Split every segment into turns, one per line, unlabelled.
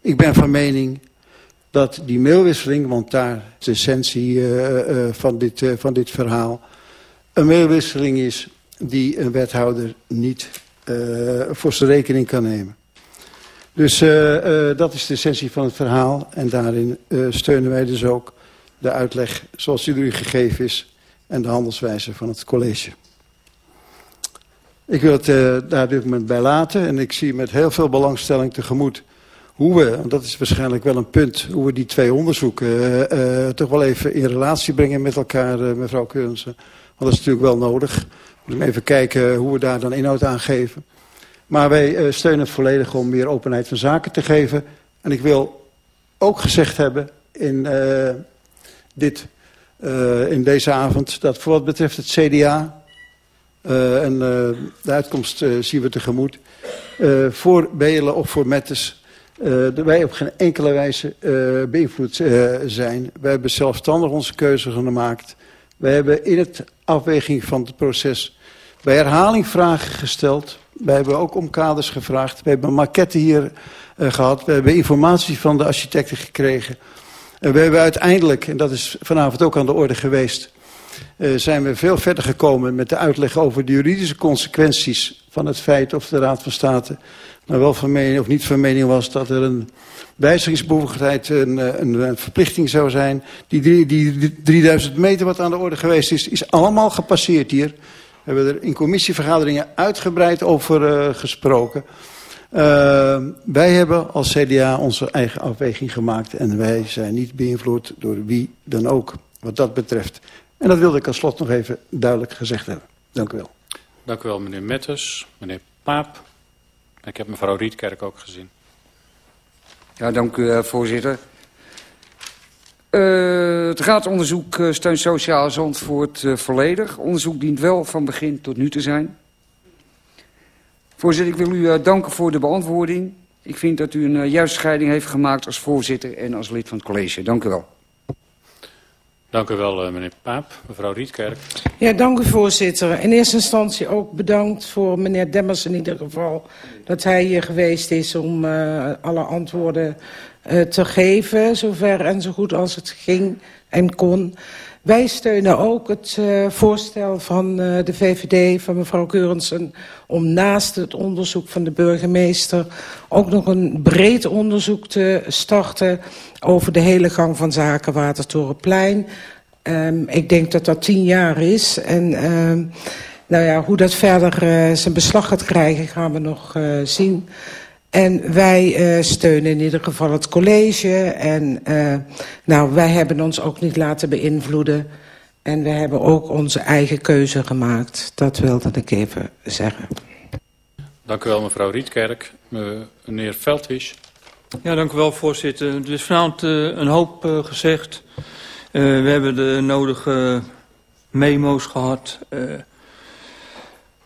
Ik ben van mening dat die mailwisseling, want daar is de essentie uh, uh, van, dit, uh, van dit verhaal... een mailwisseling is die een wethouder niet voor zijn rekening kan nemen. Dus dat is de essentie van het verhaal. En daarin steunen wij dus ook de uitleg zoals die u gegeven is... en de handelswijze van het college. Ik wil het daar op dit moment bij laten. En ik zie met heel veel belangstelling tegemoet hoe we, en dat is waarschijnlijk wel een punt... hoe we die twee onderzoeken uh, uh, toch wel even in relatie brengen met elkaar, uh, mevrouw Keurnsen. Want dat is natuurlijk wel nodig. We moeten even kijken hoe we daar dan inhoud aan geven. Maar wij steunen het volledig om meer openheid van zaken te geven. En ik wil ook gezegd hebben in, dit, in deze avond... dat voor wat betreft het CDA... en de uitkomst zien we tegemoet... voor Belen of voor Mettes uh, wij op geen enkele wijze uh, beïnvloed uh, zijn. Wij hebben zelfstandig onze keuze gemaakt. Wij hebben in het afweging van het proces bij herhaling vragen gesteld. Wij hebben ook om kaders gevraagd. We hebben maquetten hier gehad. We hebben informatie van de architecten gekregen. En we hebben uiteindelijk, en dat is vanavond ook aan de orde geweest... zijn we veel verder gekomen met de uitleg over de juridische consequenties... van het feit of de Raad van State maar wel van mening, of niet van mening was dat er een wijzigingsbevoegdheid een, een, een, verplichting zou zijn. Die, die, die 3000 meter wat aan de orde geweest is, is allemaal gepasseerd hier. We hebben er in commissievergaderingen uitgebreid over uh, gesproken. Uh, wij hebben als CDA onze eigen afweging gemaakt... en wij zijn niet beïnvloed door wie dan ook wat dat betreft. En dat wilde ik als slot nog even duidelijk gezegd hebben. Dank u wel.
Dank u wel, meneer Metters. Meneer Paap. Ik heb mevrouw Rietkerk ook gezien.
Ja, dank u, uh, voorzitter. Uh, het raadsonderzoek uh, steunt Sociaal Zandvoort uh, volledig. Onderzoek dient wel van begin tot nu te zijn. Voorzitter, ik wil u danken voor de beantwoording. Ik vind dat u een juiste scheiding heeft gemaakt als voorzitter en als lid van het college. Dank u wel.
Dank u wel, uh, meneer Paap. Mevrouw Rietkerk.
Ja, dank u, voorzitter. In eerste instantie ook bedankt voor meneer Demmers in ieder geval... dat hij hier geweest is om uh, alle antwoorden uh, te geven... zover en zo goed als het ging en kon. Wij steunen ook het uh, voorstel van uh, de VVD, van mevrouw Keurensen... om naast het onderzoek van de burgemeester... ook nog een breed onderzoek te starten... over de hele gang van zaken Watertorenplein. Um, ik denk dat dat tien jaar is. En um, nou ja, hoe dat verder uh, zijn beslag gaat krijgen, gaan we nog zien... En wij uh, steunen in ieder geval het college. En uh, nou, wij hebben ons ook niet laten beïnvloeden. En we hebben ook onze eigen keuze gemaakt. Dat wilde ik even zeggen.
Dank u wel, mevrouw Rietkerk. Meneer Veldwisch.
Ja, dank u wel, voorzitter. Er is vanavond uh, een hoop uh, gezegd. Uh, we hebben de nodige memo's gehad. Uh,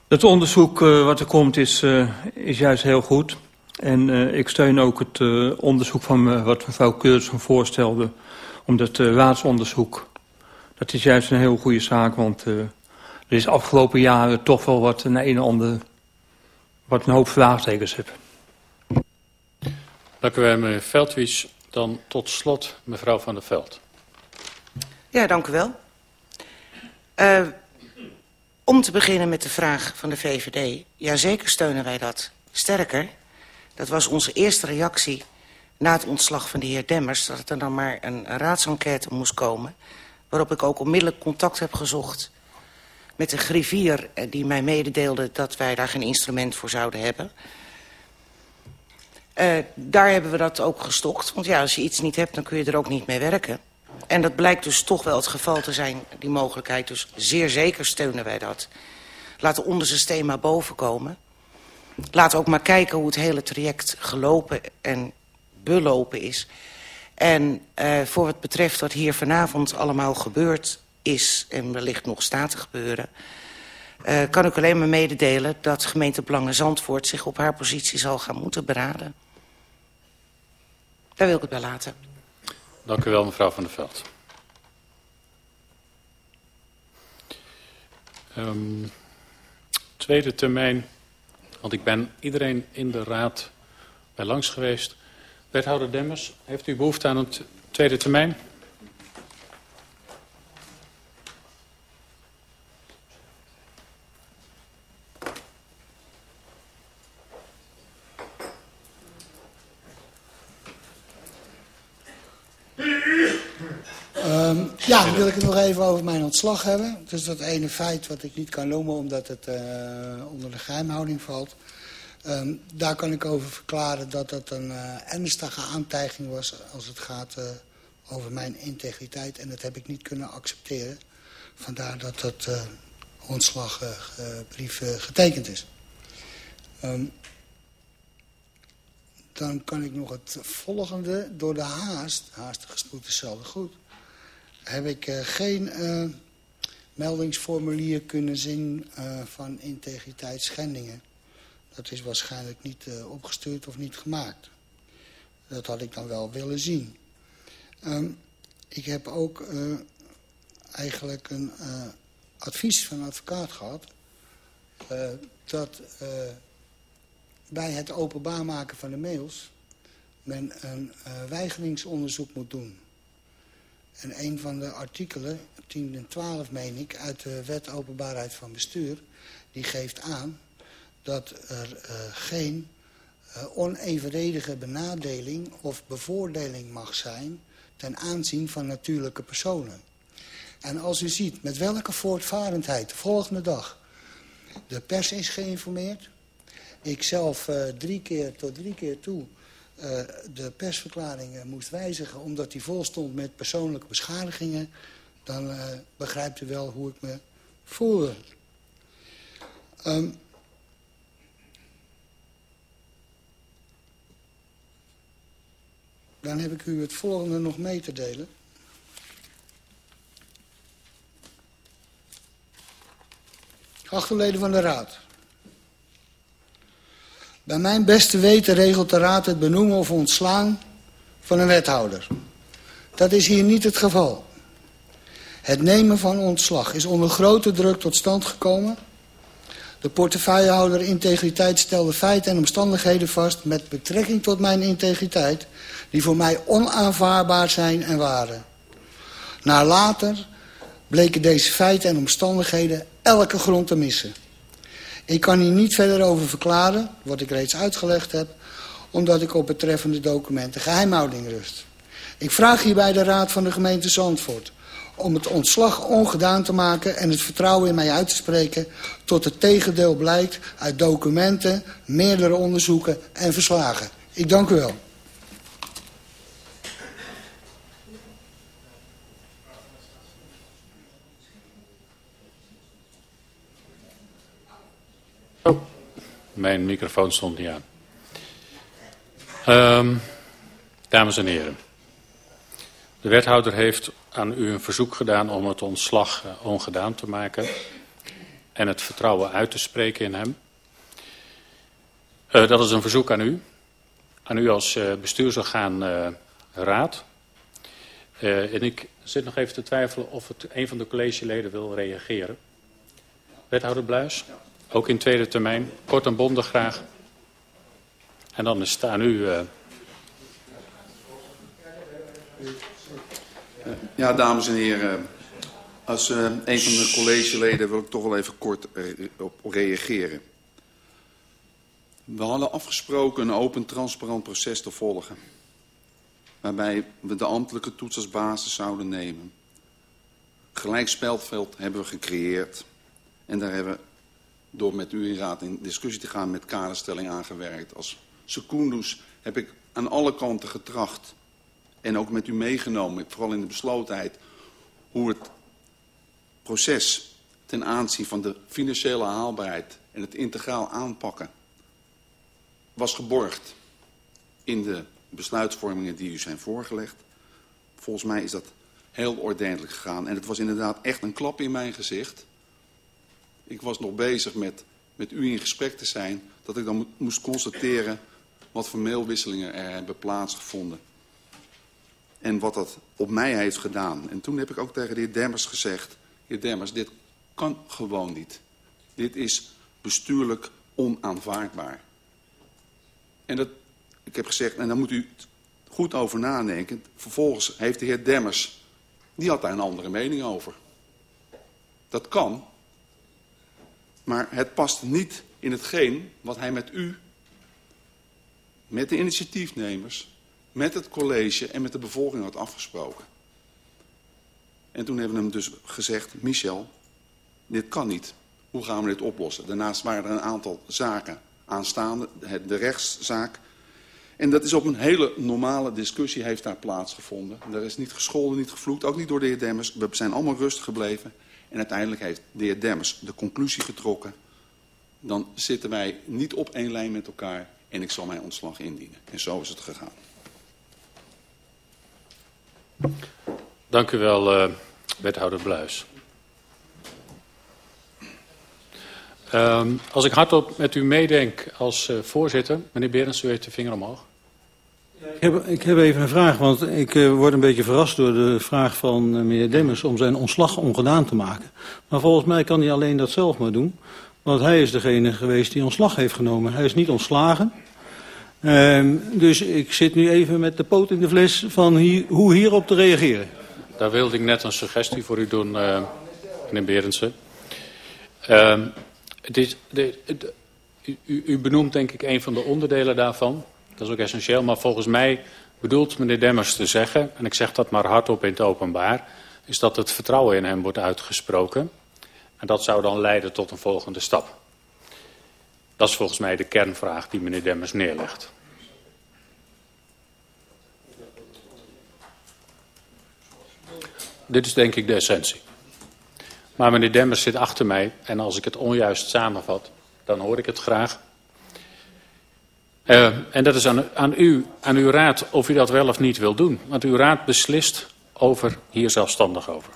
het onderzoek uh, wat er komt is, uh, is juist heel goed. En uh, ik steun ook het uh, onderzoek van uh, wat mevrouw Keursen voorstelde. Omdat het raadsonderzoek, dat is juist een heel goede zaak. Want er is afgelopen jaren toch wel wat een een en ander, wat een hoop vraagtekens heb.
Dank u wel, meneer Veldwies. Dan tot slot mevrouw Van der Veld.
Ja, dank u wel. Uh, om te beginnen met de vraag van de VVD. Jazeker steunen wij dat. Sterker, dat was onze eerste reactie na het ontslag van de heer Demmers... dat er dan maar een, raadsenquête moest komen... waarop ik ook onmiddellijk contact heb gezocht met de griffier... die mij mededeelde dat wij daar geen instrument voor zouden hebben. Uh, daar hebben we dat ook gestokt. Want ja, als je iets niet hebt, dan kun je er ook niet mee werken. En dat blijkt dus toch wel het geval te zijn, die mogelijkheid. Dus zeer zeker steunen wij dat. Laat de onderste steen maar boven komen. Laat ook maar kijken hoe het hele traject gelopen en belopen is. En uh, voor wat betreft wat hier vanavond allemaal gebeurd is... en wellicht nog staat te gebeuren... Uh, kan ik alleen maar mededelen dat gemeente Belangen Zandvoort... zich op haar positie zal gaan moeten beraden. Daar wil ik het bij laten.
Dank u wel, mevrouw Van der Veld. Um, tweede termijn want ik ben iedereen in de raad bij langs geweest. Wethouder Demmers, heeft u behoefte aan een tweede termijn?
Um, ja, dan wil ik het nog even over mijn ontslag hebben. Dus dat ene feit wat ik niet kan noemen omdat het uh, onder de geheimhouding valt. Um, daar kan ik over verklaren dat dat een uh, ernstige aantijging was als het gaat uh, over mijn integriteit. En dat heb ik niet kunnen accepteren. Vandaar dat dat ontslagbrief getekend is. Um, dan kan ik nog het volgende. Door de haast, haastige spoed is zelden goed heb ik uh, geen uh, meldingsformulier kunnen zien uh, van integriteitsschendingen. Dat is waarschijnlijk niet opgestuurd of niet gemaakt. Dat had ik dan wel willen zien. Um, ik heb ook eigenlijk een advies van een advocaat gehad... dat bij het openbaar maken van de mails... men een weigeringsonderzoek moet doen... En een van de artikelen, 10 en 12 meen ik, uit de wet openbaarheid van bestuur... die geeft aan dat er uh, geen uh, onevenredige benadeling of bevoordeling mag zijn... ten aanzien van natuurlijke personen. En als u ziet met welke voortvarendheid de volgende dag de pers is geïnformeerd... ik zelf uh, drie keer tot drie keer toe uh, de persverklaring uh, moest wijzigen... omdat die vol stond met persoonlijke beschadigingen... dan uh, begrijpt u wel hoe ik me voelde. Um, dan heb ik u het volgende nog mee te delen. Achterleden van de Raad. Bij mijn beste weten regelt de Raad het benoemen of ontslaan van een wethouder. Dat is hier niet het geval. Het nemen van ontslag is onder grote druk tot stand gekomen. De portefeuillehouder integriteit stelde feiten en omstandigheden vast... met betrekking tot mijn integriteit... die voor mij onaanvaardbaar zijn en waren. Naar later bleken deze feiten en omstandigheden elke grond te missen. Ik kan hier niet verder over verklaren, wat ik reeds uitgelegd heb... omdat ik op betreffende documenten geheimhouding rust. Ik vraag hierbij de Raad van de gemeente Zandvoort... om het ontslag ongedaan te maken en het vertrouwen in mij uit te spreken... tot het tegendeel blijkt uit documenten, meerdere onderzoeken en verslagen. Ik dank u wel.
Mijn microfoon stond niet aan. Um, dames en heren. De wethouder heeft aan u een verzoek gedaan om het ontslag uh, ongedaan te maken. En het vertrouwen uit te spreken in hem. Uh, dat is een verzoek aan u. Aan u als uh, bestuursorgaan raad. en ik zit nog even te twijfelen of het een van de collegeleden wil reageren. Wethouder Bluis? Ja. Ook in tweede termijn. Kort en bondig graag. En dan is het aan u. Uh...
Ja, dames en heren. Als uh, een van de collegeleden wil ik toch wel even kort op reageren. We hadden afgesproken een open, transparant proces te volgen. Waarbij we de ambtelijke toets als basis zouden nemen. Gelijk speldveld hebben we gecreëerd. En daar hebben we door met u in raad in discussie te gaan met kaderstelling aangewerkt. Als secundus heb ik aan alle kanten getracht en ook met u meegenomen, vooral in de beslotenheid, hoe het proces ten aanzien van de financiële haalbaarheid en het integraal aanpakken was geborgd in de besluitvormingen die u zijn voorgelegd. Volgens mij is dat heel ordentelijk gegaan en het was inderdaad echt een klap in mijn gezicht ik was nog bezig met, met u in gesprek te zijn... dat ik dan moest constateren wat voor mailwisselingen er hebben plaatsgevonden. En wat dat op mij heeft gedaan. En toen heb ik ook tegen de heer Demmers gezegd... heer Demmers, dit kan gewoon niet. Dit is bestuurlijk onaanvaardbaar. En dat, ik heb gezegd, en dan moet u goed over nadenken. Vervolgens heeft de heer Demmers, die had daar een andere mening over. Dat kan, maar het past niet in hetgeen wat hij met u, met de initiatiefnemers, met het college en met de bevolking had afgesproken. En toen hebben we hem dus gezegd, Michel, dit kan niet. Hoe gaan we dit oplossen? Daarnaast waren er een aantal zaken aanstaande, de rechtszaak. En dat is op een hele normale discussie heeft daar plaatsgevonden. Er is niet gescholden, niet gevloekt, ook niet door de heer Demmers. We zijn allemaal rustig gebleven. En uiteindelijk heeft de heer Demmers de conclusie getrokken. Dan zitten wij niet op één lijn met elkaar en ik zal mijn ontslag indienen. En zo is het gegaan.
Dank u wel, uh, wethouder Bluis. Um, als ik hardop met u meedenk als uh, voorzitter, meneer Berends, u heeft de vinger omhoog.
Ik heb, ik heb even een vraag, want ik uh, word een beetje verrast door de vraag van uh, meneer Demmers om zijn ontslag ongedaan te maken. Maar volgens mij kan hij alleen dat zelf maar doen, want hij is degene geweest die ontslag heeft genomen. Hij is niet ontslagen. Uh, dus ik zit nu even met de poot in de fles van hoe hierop te reageren.
Daar wilde ik net een suggestie voor u doen, meneer Berendsen. Ehm, is, de, de, u, u benoemt denk ik een van de onderdelen daarvan. Dat is ook essentieel. Maar volgens mij bedoelt meneer Demmers te zeggen, en ik zeg dat maar hardop in het openbaar, is dat het vertrouwen in hem wordt uitgesproken. En dat zou dan leiden tot een volgende stap. Dat is volgens mij de kernvraag die meneer Demmers neerlegt. Dit is denk ik de essentie. Maar meneer Demmers zit achter mij en als ik het onjuist samenvat, dan hoor ik het graag. Uh, en dat is aan, aan, u, aan uw raad of u dat wel of niet wil doen. Want uw raad beslist over hier zelfstandig over.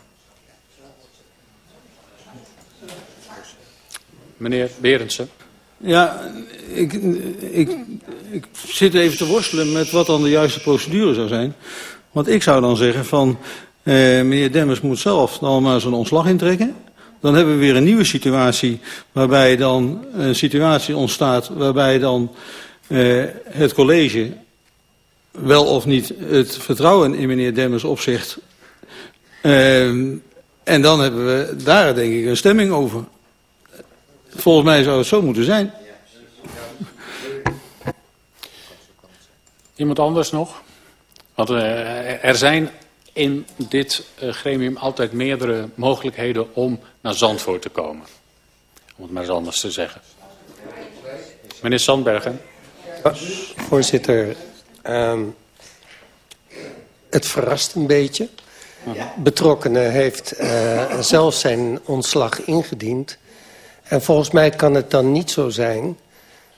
Meneer Berendsen.
Ja, ik, ik, ik zit even te worstelen met wat dan de juiste procedure zou zijn. Want ik zou dan zeggen van... Eh, meneer Demmers moet zelf dan maar zijn ontslag intrekken. Dan hebben we weer een nieuwe situatie waarbij dan een situatie ontstaat waarbij dan uh, het college wel of niet het vertrouwen in meneer Demmers opzicht. Uh, en dan hebben we daar denk ik een stemming over. Volgens mij zou het zo moeten zijn.
Iemand anders nog? Want uh, er zijn in dit gremium altijd meerdere mogelijkheden om naar Zandvoort te komen. Om het maar eens anders te zeggen. Meneer Sandbergen.
Voorzitter, um, het verrast een beetje. Betrokkenen heeft uh, zelf zijn ontslag ingediend. En volgens mij kan het dan niet zo zijn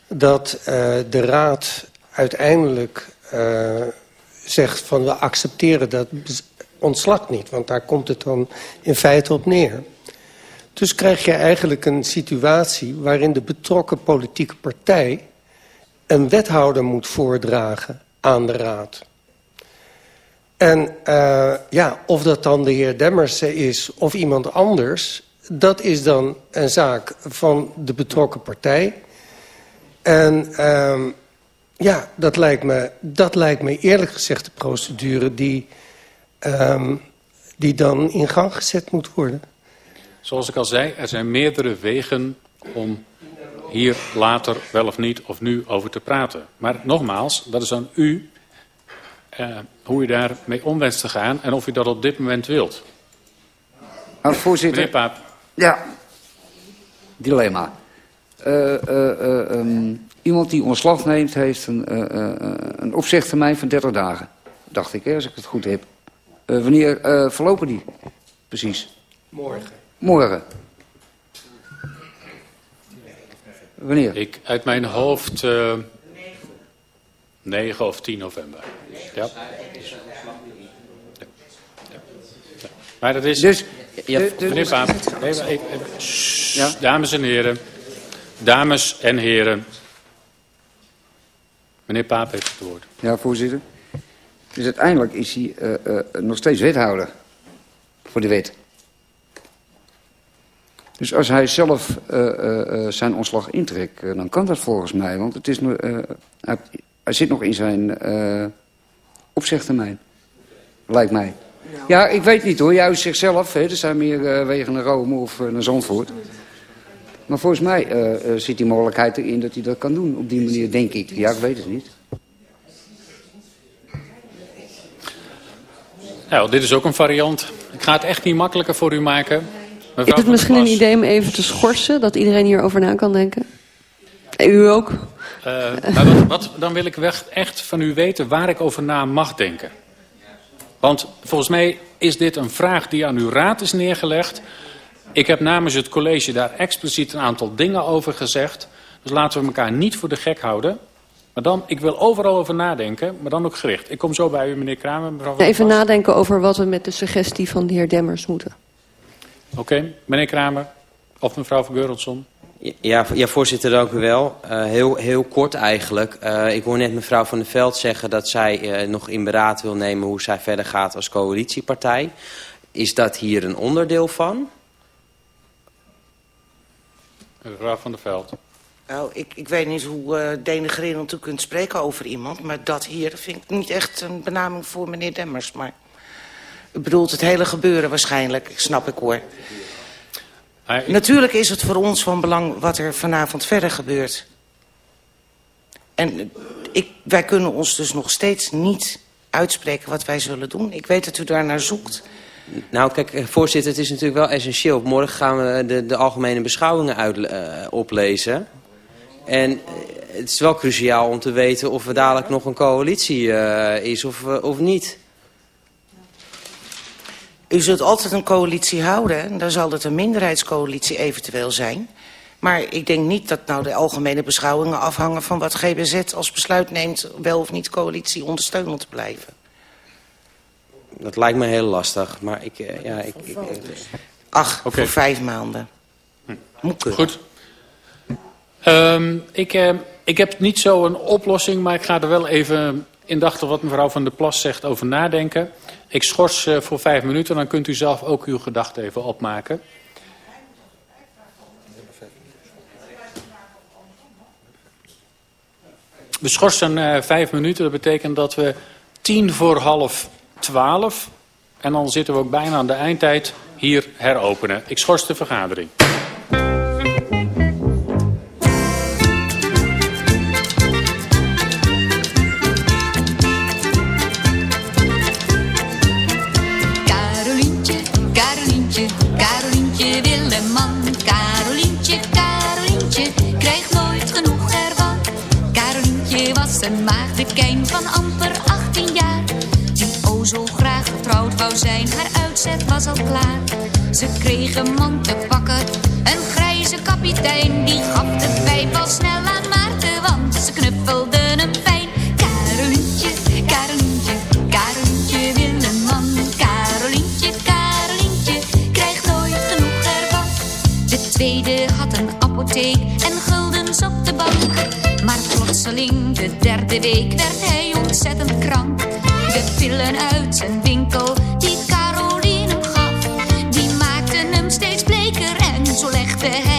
dat uh, de raad uiteindelijk uh, zegt van we accepteren dat ontslag niet. Want daar komt het dan in feite op neer. Dus krijg je eigenlijk een situatie waarin de betrokken politieke partij een wethouder moet voordragen aan de raad. En uh, ja, of dat dan de heer Demmers is of iemand anders... dat is dan een zaak van de betrokken partij. En uh, ja, dat lijkt, me, dat lijkt me eerlijk gezegd de procedure... die, uh, die dan in gang gezet moet worden.
Zoals ik al zei, er zijn meerdere wegen om hier later wel of niet of nu over te praten. Maar nogmaals, dat is aan u uh, hoe u daarmee om wenst te gaan en of u dat op dit moment wilt.
Nou, voorzitter.
Meneer Paap.
Ja, dilemma. Uh, uh, um, iemand die ontslag neemt heeft een, een opzegtermijn van 30 dagen. Dacht ik, hè, als ik het goed heb. wanneer verlopen die? Precies.
Morgen.
Morgen. Wanneer?
Ik, uit mijn hoofd uh, 9 of 10 november. Ja. Maar dat is...
Dus,
ja,
de,
meneer Paap, even, even, ja? dames en heren, dames en heren. Meneer Paap heeft het woord.
Ja, voorzitter. Dus uiteindelijk is hij uh, uh, nog steeds wethouder voor de wet. Dus als hij zelf uh, uh, zijn ontslag intrekt, dan kan dat volgens mij. Want het is, hij, hij, zit nog in zijn opzegtermijn. Lijkt mij. Ja, ik weet niet hoor. Juist zichzelf. Hè. Er zijn meer wegen naar Rome of naar Zandvoort. Maar volgens mij zit die mogelijkheid erin dat hij dat kan doen. Op die manier, denk ik. Ja, ik weet het niet.
Nou, dit is ook een variant. Ik ga het echt niet makkelijker voor u maken.
Mevrouw is het misschien een idee om even te schorsen? Dat iedereen hierover na kan denken? U ook?
Uh, wat, wat, dan wil ik echt van u weten waar ik over na mag denken. Want volgens mij is dit een vraag die aan uw raad is neergelegd. Ik heb namens het college daar expliciet een aantal dingen over gezegd. Dus laten we elkaar niet voor de gek houden. Maar dan, ik wil overal over nadenken, maar dan ook gericht. Ik kom zo bij u, meneer Kramer. Mevrouw
Even nadenken over wat we met de suggestie van de heer Demmers moeten.
Oké, okay. meneer Kramer of mevrouw van Geuronsson.
Ja, ja, voorzitter, dank u wel. Uh, heel, heel kort eigenlijk. Uh, ik hoor net mevrouw Van der Veld zeggen dat zij uh, nog in beraad wil nemen hoe zij verder gaat als coalitiepartij. Is dat hier een onderdeel van?
Mevrouw Van der Veld.
Nou, ik, ik weet niet hoe uh, denigrerend u kunt spreken over iemand... maar dat hier vind ik niet echt een benaming voor meneer Demmers. Maar bedoelt het hele gebeuren waarschijnlijk, snap ik hoor. Ik... Natuurlijk is het voor ons van belang wat er vanavond verder gebeurt. En ik, wij kunnen ons dus nog steeds niet uitspreken wat wij zullen doen. Ik weet dat u daar naar zoekt...
Nou, kijk, eh, voorzitter, het is natuurlijk wel essentieel. Morgen gaan we de, de algemene beschouwingen uit, uh, oplezen. En uh, het is wel cruciaal om te weten of er dadelijk nog een coalitie uh, is of, of niet.
U zult altijd een coalitie houden. En dan zal het een minderheidscoalitie eventueel zijn. Maar ik denk niet dat nou de algemene beschouwingen afhangen van wat GBZ als besluit neemt... wel of niet coalitie ondersteunend te blijven.
Dat lijkt me heel lastig, maar ik... Uh, ja, ik, ik
Ach, okay. voor vijf maanden.
Hm. Moet Goed. Um, ik, uh, ik heb niet zo een oplossing, maar ik ga er wel even indachtig wat mevrouw Van der Plas zegt over nadenken. Ik schors uh, voor vijf minuten, dan kunt u zelf ook uw gedachten even opmaken. We schorsen uh, vijf minuten, dat betekent dat we tien voor half 12. En dan zitten we ook bijna aan de eindtijd hier heropenen. Ik schors de vergadering.
Een maagdekijn van amper 18 jaar zo graag getrouwd wou zijn, haar uitzet was al klaar. Ze kreeg een man te pakken, een grijze kapitein. Die gaf de pijp al snel aan Maarten, want ze knuffelden hem fijn. Karolientje, Karolientje, Karolientje wil een man. Karolientje, Karolientje, krijgt nooit genoeg ervan. De tweede had een apotheek en op de bank. Maar plotseling, de derde week, werd hij ontzettend krank de pillen uit zijn winkel die Caroline hem gaf. Die maakten hem steeds bleker en zo legde hij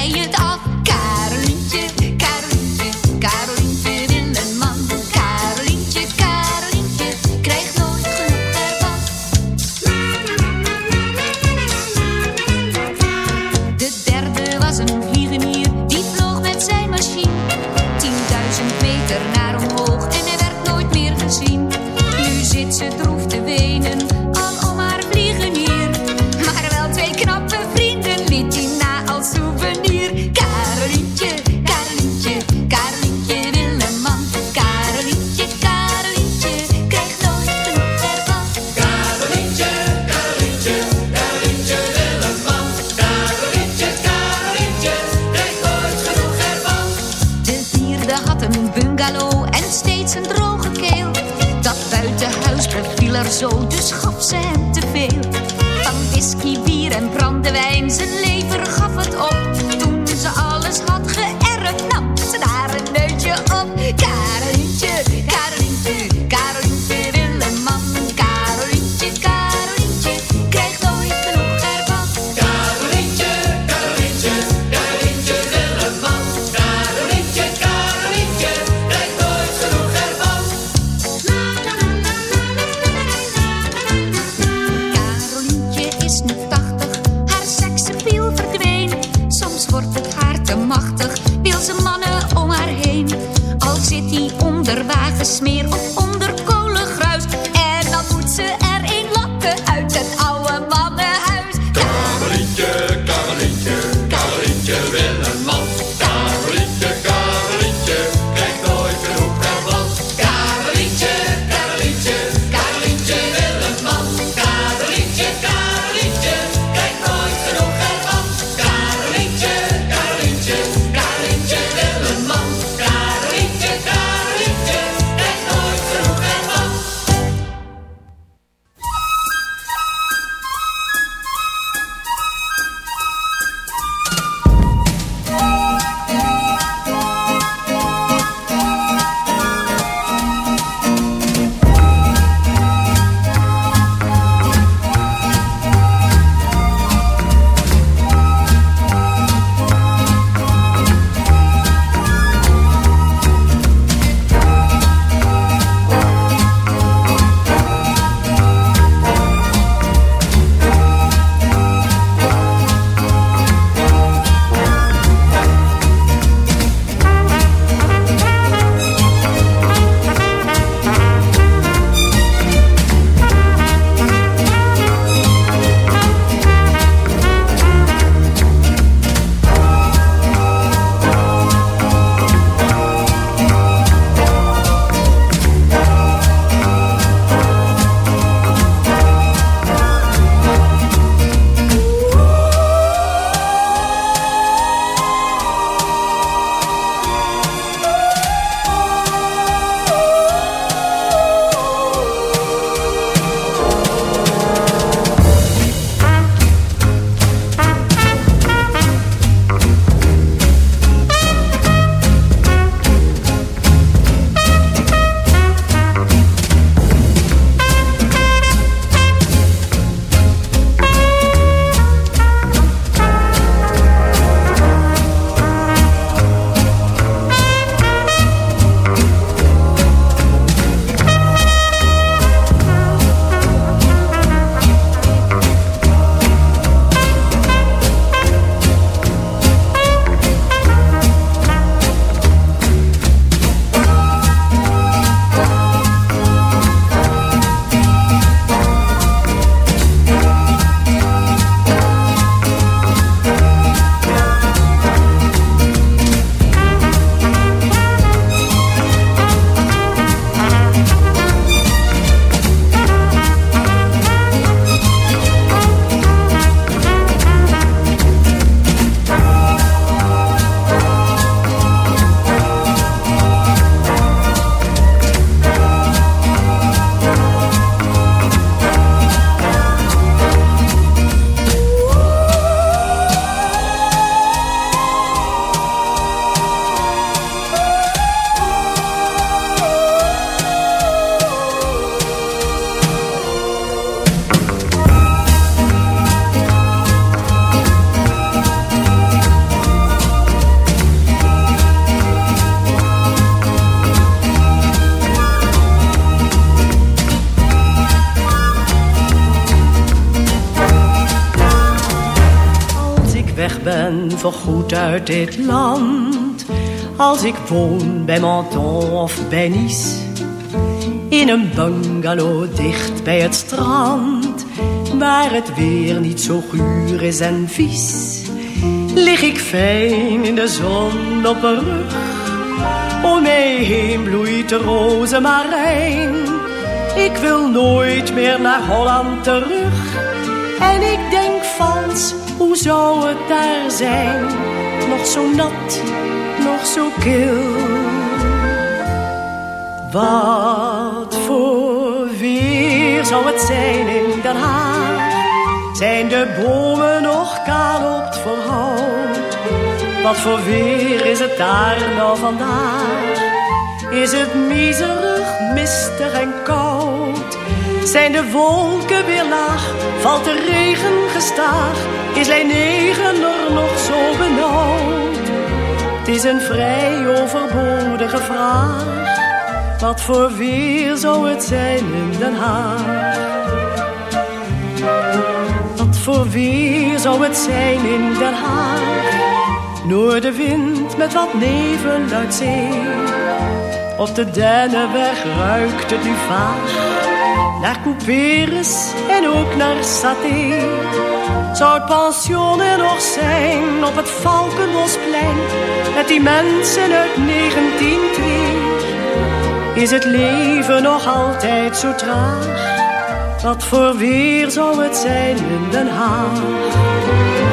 uit dit land. Als ik woon bij Menton of bij Nice. In een bungalow dicht bij het strand. Waar het weer niet zo guur is en vies. Lig ik fijn in de zon op mijn rug. Om mij heen bloeit de rozemarijn. Ik wil nooit meer naar Holland terug. En ik denk hoe zou het daar zijn? Nog zo nat, nog zo kil. Wat voor weer zou het zijn in Den Haag? Zijn de bomen nog kaal op het verhout? Wat voor weer is het daar nou vandaag? Is het miserig, mistig en koud? Zijn de wolken weer laag? Valt de regen gestaag? Is lijn 9 er nog zo benauwd? Het is een vrij overbodige vraag. Wat voor weer zou het zijn in Den Haag? Wat voor weer zou het zijn in Den Haag? Noordenwind met wat nevel uit zee. Op de Dennenweg ruikt het nu vaag. Naar couperus en ook naar saté. Zou het pension er nog zijn op het Valkenbosplein. Met die mensen uit 1902. Is het leven nog altijd zo traag? Wat voor weer zou het zijn in Den Haag?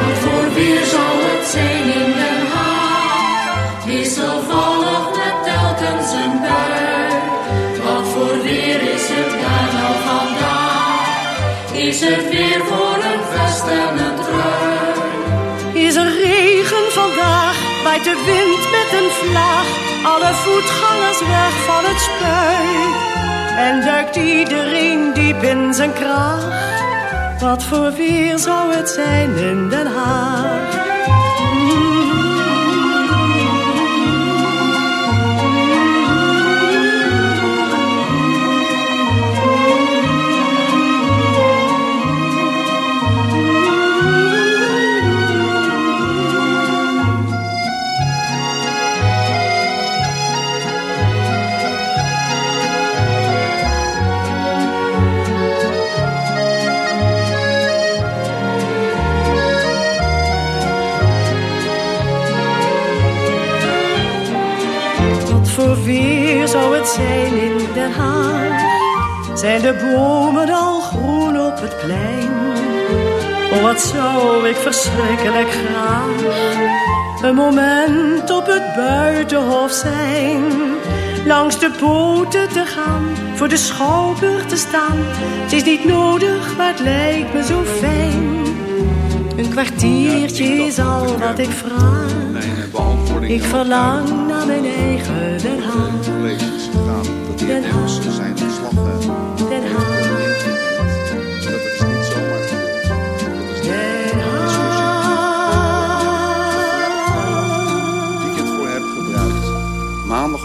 Wat voor weer zou het zijn in Den Haag? Wisselvallig met telkens een bui. Wat voor weer is het daar vandaag? Is het weer voor een vest en een trui?
Is er regen vandaag? Waait de wind met een vlaag? Alle voetgangers weg van het spui. En duikt iedereen diep in zijn kraag? Wat voor weer zou het zijn in Den Haag? Zou ik verschrikkelijk graag een moment op het buitenhof zijn. Langs de poten te gaan, voor de schouwburg te staan. Het is niet nodig, maar het lijkt me zo fijn. Een kwartiertje is al wat ik vraag. Ik verlang naar mijn eigen Den Haag.
college is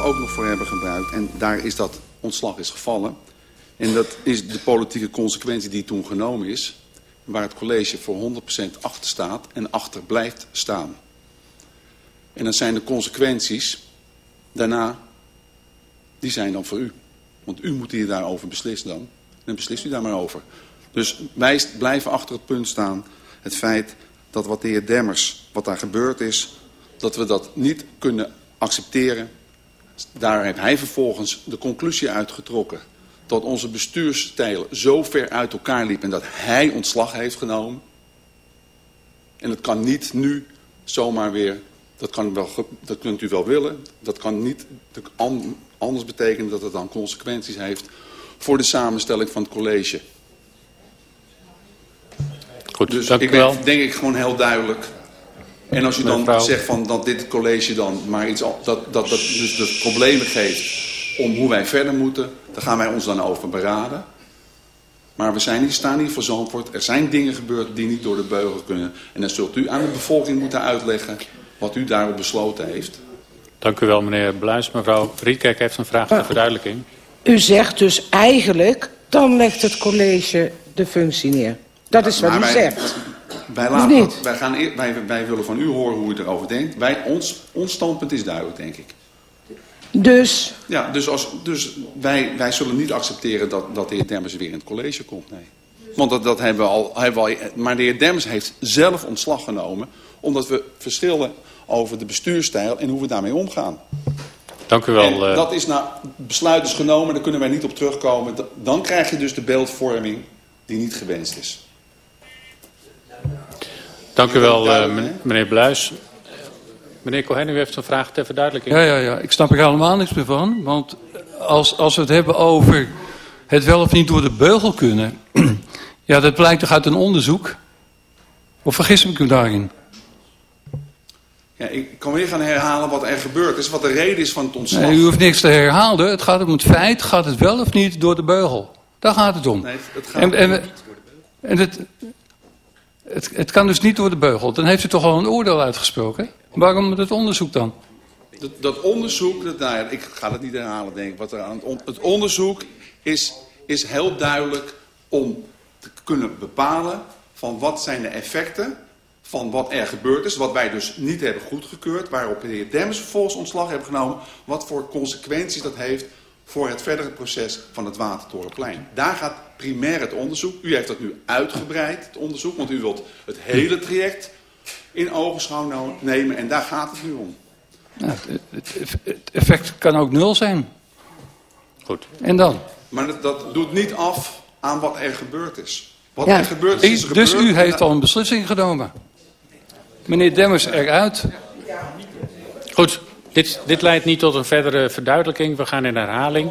ook nog voor hebben gebruikt. En daar is dat ontslag is gevallen. En dat is de politieke consequentie die toen genomen is. Waar het college voor 100% achter staat en achter blijft staan. En dan zijn de consequenties daarna, die zijn dan voor u. Want u moet hier daarover beslissen dan. En dan beslist u daar maar over. Dus wij blijven achter het punt staan. Het feit dat wat de heer Demmers, wat daar gebeurd is, dat we dat niet kunnen accepteren. Daar heeft hij vervolgens de conclusie uitgetrokken dat onze bestuursstijlen zo ver uit elkaar liepen dat hij ontslag heeft genomen. En het kan niet nu zomaar weer, dat, kan wel, dat kunt u wel willen, dat kan niet dat an- anders betekenen dat het dan consequenties heeft voor de samenstelling van het college.
Goed,
dus
dank
ik
u wel.
denk ik gewoon heel duidelijk. En als u dan zegt van dat dit college dan maar iets al- dat, dat, dat dus de problemen geeft om hoe wij verder moeten, daar gaan wij ons dan over beraden. Maar we zijn niet, staan niet voor Zandvoort. Er zijn dingen gebeurd die niet door de beugel kunnen. En dan zult u aan de bevolking moeten uitleggen wat u daarop besloten heeft.
Dank u wel, meneer Bluis. Mevrouw Rietkerk heeft een vraag ter verduidelijking.
U zegt dus eigenlijk, dan legt het college de functie neer. Dat is wat
Maar
u
wij-
zegt.
Wij, laten,
niet?
wij, gaan, eer- wij, wij willen van u horen hoe u erover denkt. Wij, ons, ons standpunt is duidelijk, denk ik.
Dus,
Ja, dus, als, dus wij, wij zullen niet accepteren dat, dat de heer Demmers weer in het college komt. Nee. Want dat, dat hebben we al, hebben we al. Maar de heer Demmers heeft zelf ontslag genomen. Omdat we verschillen over de bestuurstijl en hoe we daarmee omgaan.
Dank u wel.
En
eh,
dat is nou, besluit is genomen, daar kunnen wij niet op terugkomen. Da- Dan krijg je dus de beeldvorming die niet gewenst is.
Dank u wel, eh, meneer Bluis. Meneer Cohen, u heeft een vraag ter verduidelijking.
Ja, ja, ja. Ik snap er helemaal niks meer van. Want als, als we het hebben over het wel of niet door de beugel kunnen... ja, dat blijkt toch uit een onderzoek? Of vergis ik u daarin?
Ja, ik kan weer gaan herhalen wat er gebeurd is, wat de reden is van het ontslag.
Nee, u hoeft niks te herhalen. Het gaat om het feit, gaat het wel of niet door de beugel? Daar gaat het om.
Nee, het gaat
en, en, en het, het, het kan dus niet door de beugel. Dan heeft u toch al een oordeel uitgesproken? Waarom het onderzoek dan?
Dat, dat onderzoek, dat, nou ik ga het niet herhalen denk ik. Wat er aan het onderzoek is, is heel duidelijk om te kunnen bepalen van wat zijn de effecten van wat er gebeurd is. Wat wij dus niet hebben goedgekeurd. Waarop de heer Demmers vervolgens ontslag hebben genomen. Wat voor consequenties dat heeft voor het verdere proces van het Watertorenplein. Daar gaat primair het onderzoek. U heeft dat nu uitgebreid, het onderzoek. Want u wilt het hele traject in ogenschouw nemen. En daar gaat het nu om.
Ja, het, effect kan ook nul zijn.
Goed.
En dan?
Maar dat, dat doet niet af aan wat er gebeurd is. Wat
Ja,
er gebeurd is, is
dus u heeft al een beslissing genomen. Meneer Demmers eruit.
Goed, dit, dit leidt niet tot een verdere verduidelijking. We gaan in herhaling.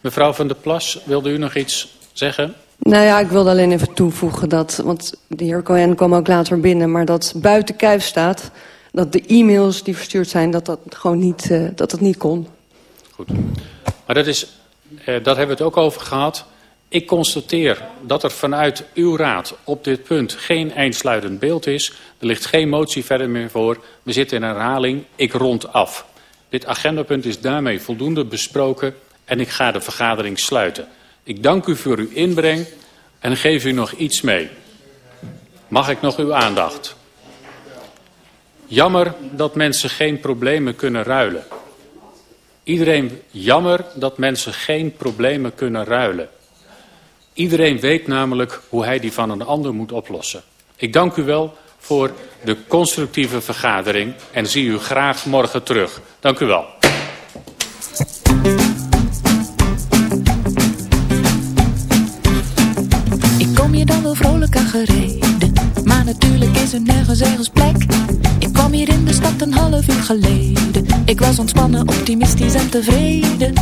Mevrouw van der Plas, wilde u nog iets zeggen?
Nou ja, ik wilde alleen even toevoegen dat... want de heer Cohen kwam ook later binnen... maar dat buiten kijf staat... dat de e-mails die verstuurd zijn, dat dat gewoon niet, eh, dat dat niet kon.
Maar dat, is, eh, daar hebben we het ook over gehad. Ik constateer dat er vanuit uw raad op dit punt geen eindsluitend beeld is. Er ligt geen motie verder meer voor. We zitten in herhaling. Ik rond af. Dit agendapunt is daarmee voldoende besproken en ik ga de vergadering sluiten. Ik dank u voor uw inbreng en geef u nog iets mee. Mag ik nog uw aandacht? Jammer dat mensen geen problemen kunnen ruilen. Iedereen jammer dat mensen geen problemen kunnen ruilen. Iedereen weet namelijk hoe hij die van een ander moet oplossen. Ik dank u wel voor de constructieve vergadering en zie u graag morgen terug. Dank u wel.
Ik kom hier dan wel vrolijk aan gereden. Maar natuurlijk is er nergens ergens plek. Ik kwam hier in de stad een half uur geleden. Ik was ontspannen, optimistisch en tevreden.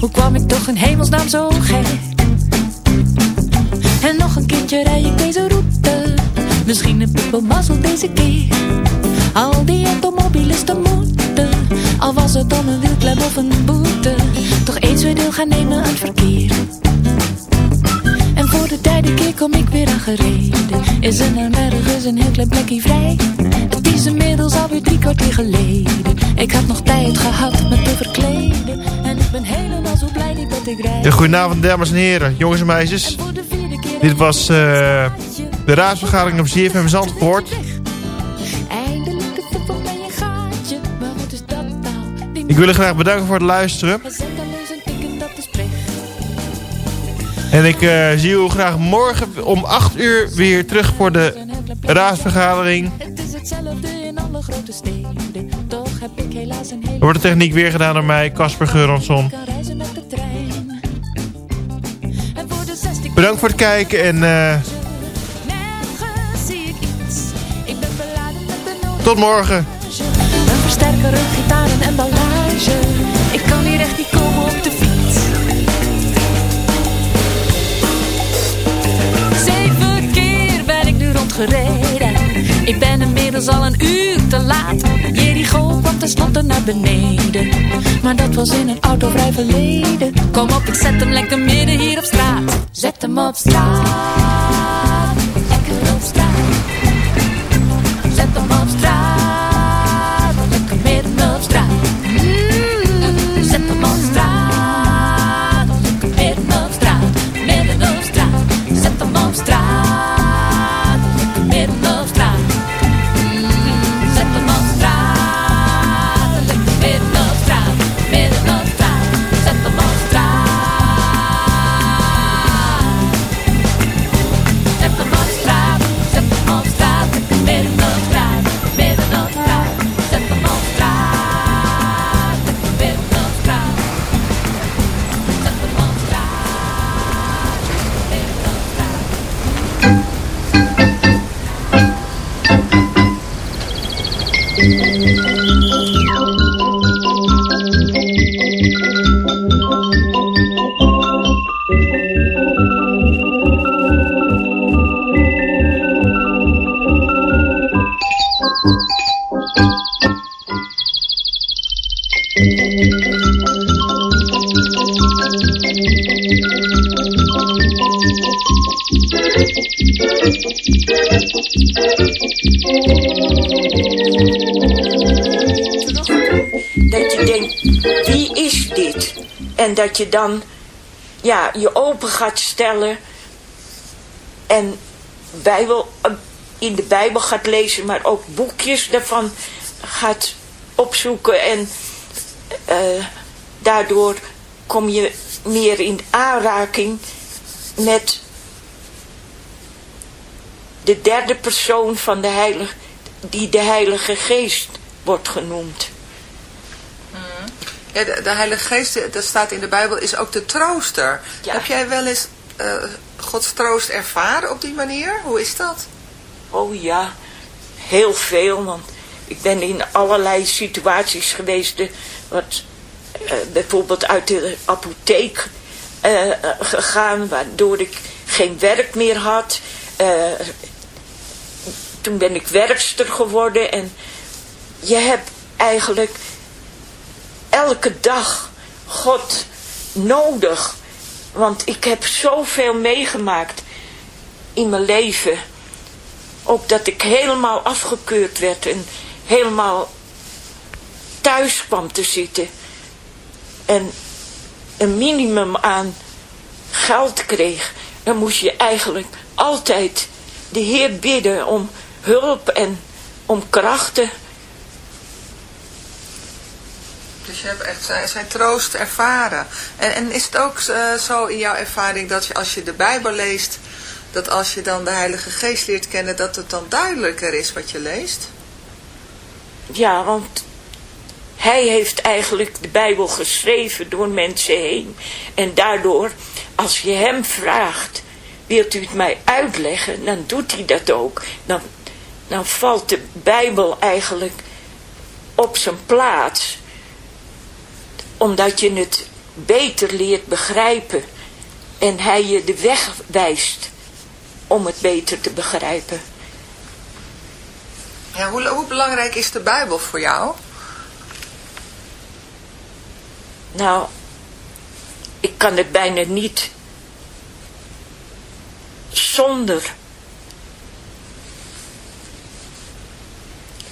Hoe kwam ik toch in hemelsnaam zo gek? En nog een keertje rij ik deze route. Misschien een puppel mazzel deze keer. Al die automobilisten moeten. Al was het dan een wielklem of een boete. Toch eens weer deel gaan nemen aan het verkeer. En voor de derde keer kom ik weer aangereden. Is er nou nergens een heel klein plekje vrij? Het is inmiddels alweer drie kwartier geleden. Ik had nog tijd gehad met te verkleden. En ik ben helemaal zo blij dat ik rijd.
Ja, goedenavond dames en heren, jongens en meisjes. Dit was eh, de raadsvergadering op ZFM Zandvoort. Ik wil u graag bedanken voor het luisteren.
En
ik eh, zie u graag morgen om 8 uur weer terug voor de raadsvergadering. Er wordt de techniek weer gedaan door mij, Casper Geuransson.
kan reizen met de trein. En voor de 60
Bedankt voor het kijken en eh, tot morgen.
Een versterker, een gitaar en emballage. Ik kan hier echt niet komen op de fiets. Zeven keer ben ik nu rondgereden. Ik ben inmiddels al een uur te laat. Jericho kwam tenslotte naar beneden. Maar dat was in een autovrij verleden. Kom op, ik zet hem lekker midden hier op straat. Zet hem op straat.
Dat je dan ja, je open gaat stellen en Bijbel, eh, in de Bijbel gaat lezen, maar ook boekjes daarvan gaat opzoeken. En eh, daardoor kom je meer in aanraking met de derde persoon van de heilige, die de Heilige Geest wordt genoemd.
Ja, de, de Heilige Geest, dat staat in de Bijbel, is ook de trooster. Heb jij wel eens eh, Gods troost ervaren op die manier? Hoe is dat?
Oh ja, heel veel, want ik ben in allerlei situaties geweest, de, wat, eh, bijvoorbeeld uit de apotheek eh, gegaan, waardoor ik geen werk meer had. Toen ben ik werkster geworden en je hebt eigenlijk elke dag God nodig. Want ik heb zoveel meegemaakt in mijn leven. Ook dat ik helemaal afgekeurd werd en helemaal thuis kwam te zitten. En een minimum aan geld kreeg. Dan moest je eigenlijk altijd de Heer bidden om hulp en om krachten.
Dus je hebt echt zijn, troost ervaren. En, en is het ook eh, zo in jouw ervaring dat je als je de Bijbel leest, dat als je dan de Heilige Geest leert kennen, dat het dan duidelijker is wat je leest?
Ja, want hij heeft eigenlijk de Bijbel geschreven door mensen heen. En daardoor, als je hem vraagt, wilt u het mij uitleggen, dan doet hij dat ook. Dan, dan valt de Bijbel eigenlijk op zijn plaats. Omdat je het beter leert begrijpen. En hij je de weg wijst om het beter te begrijpen.
Ja, hoe, hoe belangrijk is de Bijbel voor jou?
Nou, ik kan het bijna niet zonder.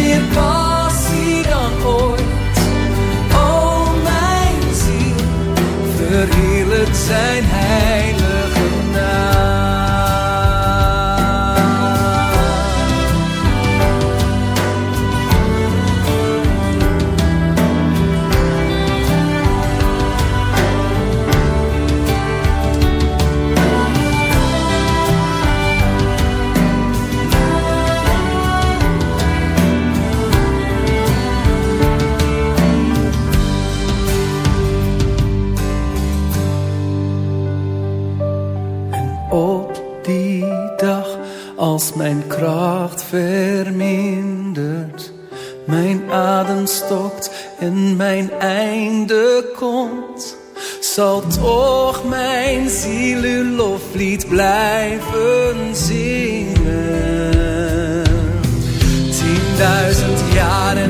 Met meer mijn einde komt, zal toch mijn ziel blijven zingen. Tienduizend jaren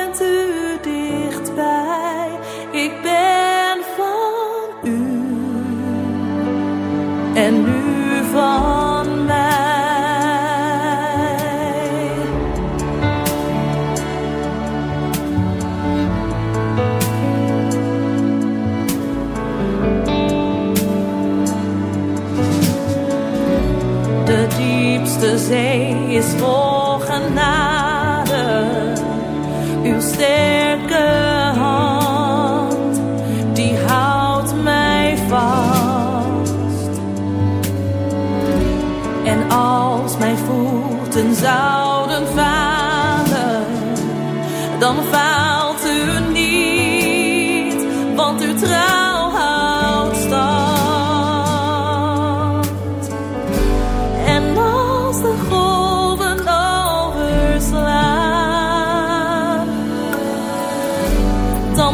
is more.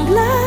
en.